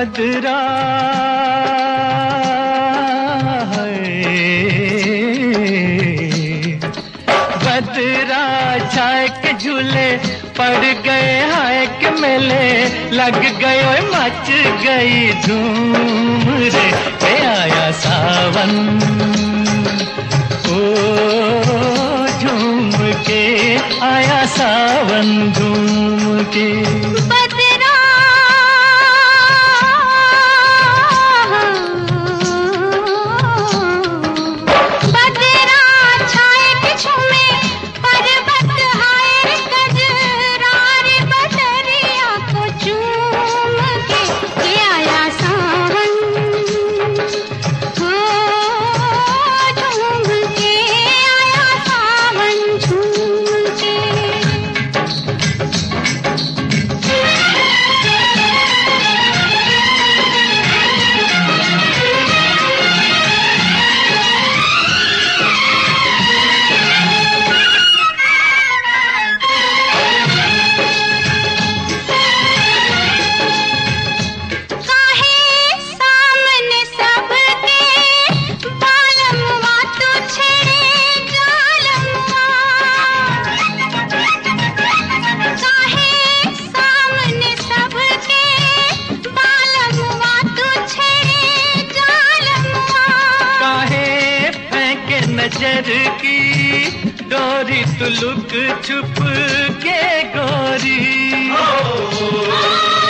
बदरा बदरा छाए झूले पड़ गए हाय के मेले। लग गए मच गई धूम रे। के आया सावन। ओ झूम के आया सावन झूम के। नज़र की डोरी तुलुक छुप के गोरी। गजरा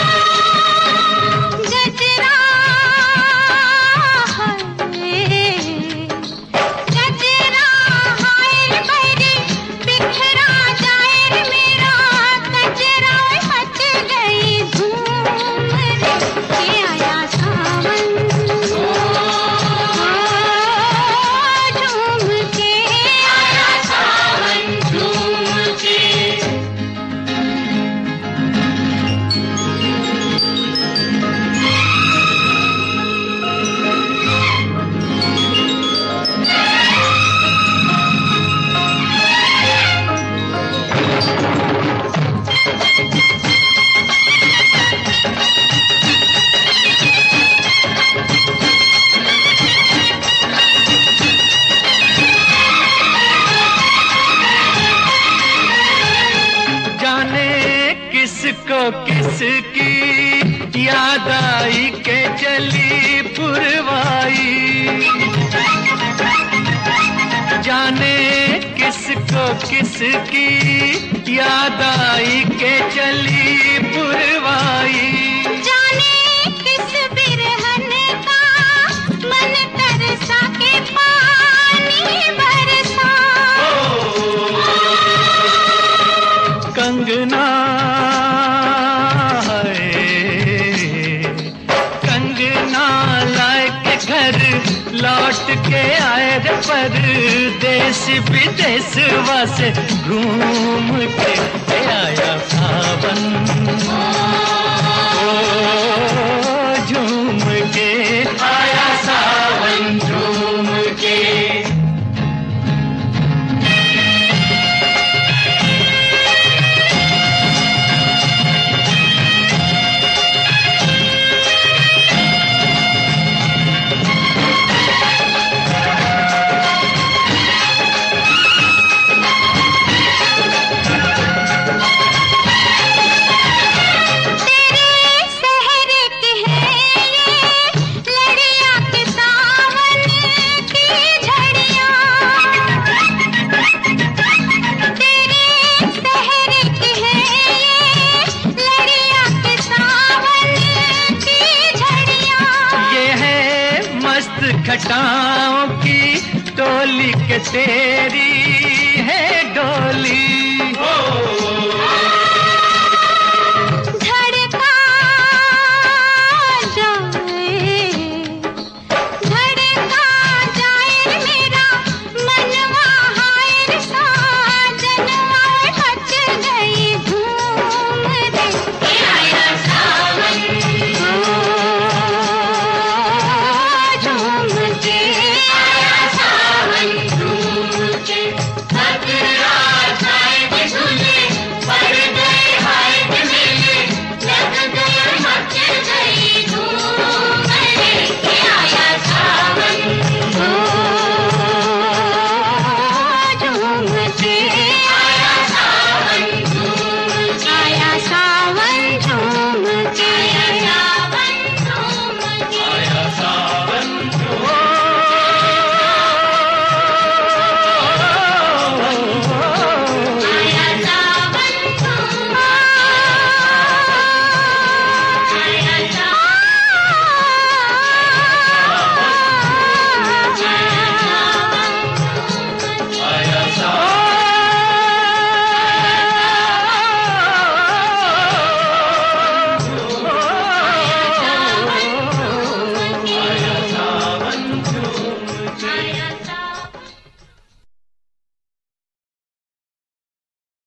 किसको किसकी याद आई के चली पुरवाई? जाने किसको किसकी याद आई के चली पुरवाई? लौट के आए पर देश विदेश वासे घूम के आया सावन। ओ, है की टोली के तेरी